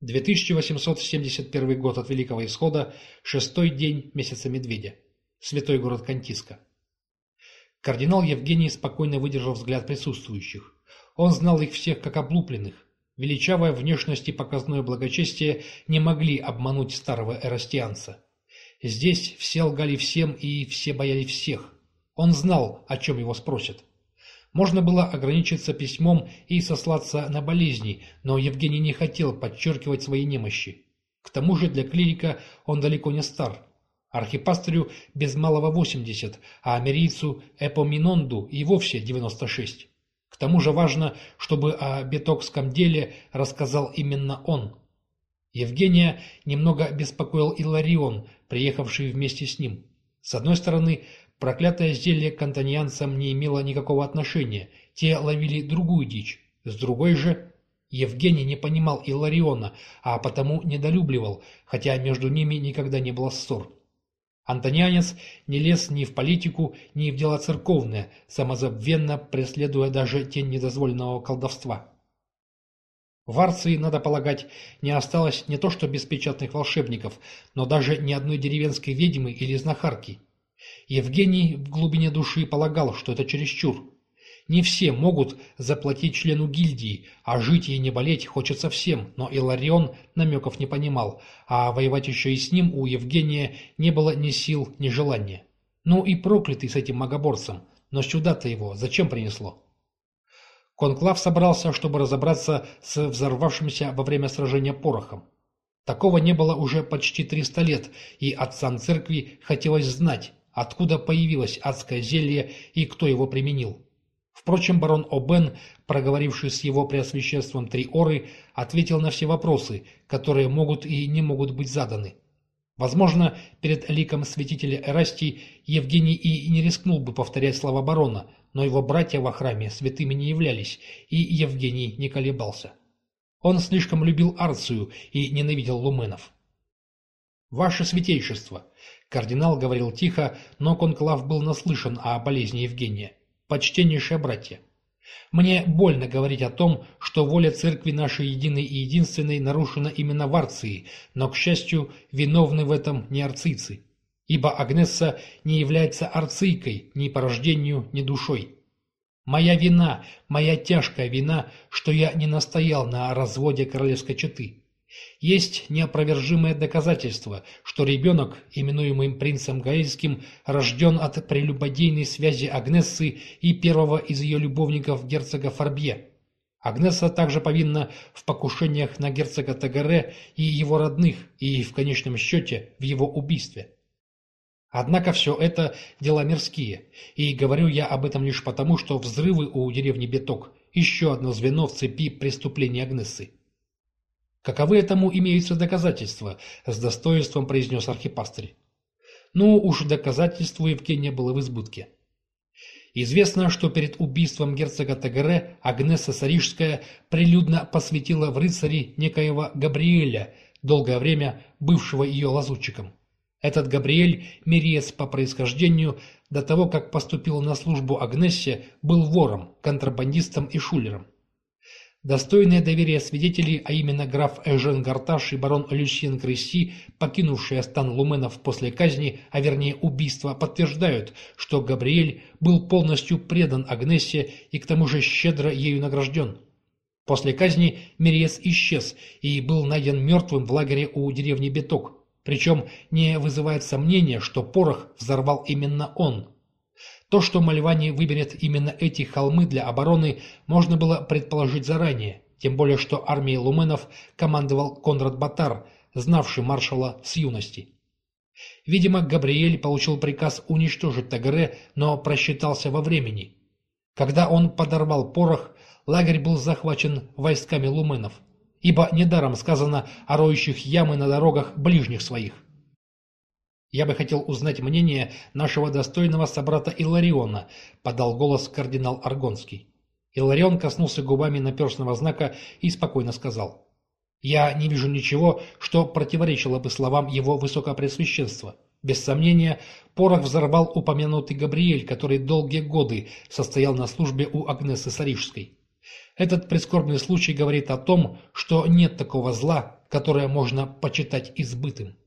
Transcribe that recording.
2871 год от Великого Исхода, шестой день месяца Медведя. Святой город Кантиска. Кардинал Евгений спокойно выдержал взгляд присутствующих. Он знал их всех как облупленных. Величавая внешность и показное благочестие не могли обмануть старого эрастианца. Здесь все лгали всем и все боялись всех. Он знал, о чем его спросят. Можно было ограничиться письмом и сослаться на болезни, но Евгений не хотел подчеркивать свои немощи. К тому же для клирика он далеко не стар. Архипастырю без малого 80, а америйцу Эпоминонду и вовсе 96. К тому же важно, чтобы о бетокском деле рассказал именно он. Евгения немного беспокоил Иларион, приехавший вместе с ним. С одной стороны, проклятое зелье к антоньянцам не имело никакого отношения, те ловили другую дичь. С другой же, Евгений не понимал Илариона, а потому недолюбливал, хотя между ними никогда не было ссор. Антонянец не лез ни в политику, ни в дела церковные, самозабвенно преследуя даже тень недозволенного колдовства. В Арции, надо полагать, не осталось не то что беспечатных волшебников, но даже ни одной деревенской ведьмы или знахарки. Евгений в глубине души полагал, что это чересчур. Не все могут заплатить члену гильдии, а жить и не болеть хочется всем, но Иларион намеков не понимал, а воевать еще и с ним у Евгения не было ни сил, ни желания. Ну и проклятый с этим магоборцем, но сюда-то его зачем принесло? Конклав собрался, чтобы разобраться с взорвавшимся во время сражения порохом. Такого не было уже почти 300 лет, и отцам церкви хотелось знать, откуда появилось адское зелье и кто его применил. Впрочем, барон О'Бен, проговоривший с его преосвященством три оры, ответил на все вопросы, которые могут и не могут быть заданы. Возможно, перед ликом святителя Эрастий Евгений и не рискнул бы повторять слова барона, но его братья во храме святыми не являлись, и Евгений не колебался. Он слишком любил Арцию и ненавидел луменов. «Ваше святейшество!» Кардинал говорил тихо, но конклав был наслышан о болезни Евгения. «Почтеннейшие братья!» Мне больно говорить о том, что воля церкви нашей единой и единственной нарушена именно в Арции, но, к счастью, виновны в этом не арцийцы. Ибо Агнесса не является арцийкой ни по рождению, ни душой. Моя вина, моя тяжкая вина, что я не настоял на разводе королевской четы. Есть неопровержимое доказательство, что ребенок, именуемый принцем Гаэльским, рожден от прелюбодейной связи Агнессы и первого из ее любовников герцога Фарбье. Агнесса также повинна в покушениях на герцога Тагаре и его родных, и, в конечном счете, в его убийстве. Однако все это дела мирские, и говорю я об этом лишь потому, что взрывы у деревни Беток – еще одно звено в цепи преступлений Агнессы. «Каковы этому имеются доказательства?» – с достоинством произнес архипастырь. Ну, уж доказательство Евгения было в избытке. Известно, что перед убийством герцога Тагаре Агнеса Сарижская прилюдно посвятила в рыцари некоего Габриэля, долгое время бывшего ее лазутчиком. Этот Габриэль, мириец по происхождению, до того, как поступил на службу Агнессе, был вором, контрабандистом и шулером. Достойные доверия свидетелей, а именно граф Эжен Гарташ и барон Люсьен Кресси, покинувшие стан Луменов после казни, а вернее убийства, подтверждают, что Габриэль был полностью предан Агнессе и к тому же щедро ею награжден. После казни Мериес исчез и был найден мертвым в лагере у деревни Беток, причем не вызывает сомнения, что порох взорвал именно он – то, что Мальвани выберет именно эти холмы для обороны, можно было предположить заранее, тем более что армией луменов командовал Конрад Батар, знавший маршала с юности. Видимо, Габриэль получил приказ уничтожить Тагаре, но просчитался во времени. Когда он подорвал порох, лагерь был захвачен войсками луменов, ибо недаром сказано о роющих ямы на дорогах ближних своих. «Я бы хотел узнать мнение нашего достойного собрата Илариона», — подал голос кардинал Аргонский. Иларион коснулся губами наперстного знака и спокойно сказал. «Я не вижу ничего, что противоречило бы словам его высокопресвященства. Без сомнения, порох взорвал упомянутый Габриэль, который долгие годы состоял на службе у Агнесы Сарижской. Этот прискорбный случай говорит о том, что нет такого зла, которое можно почитать избытым.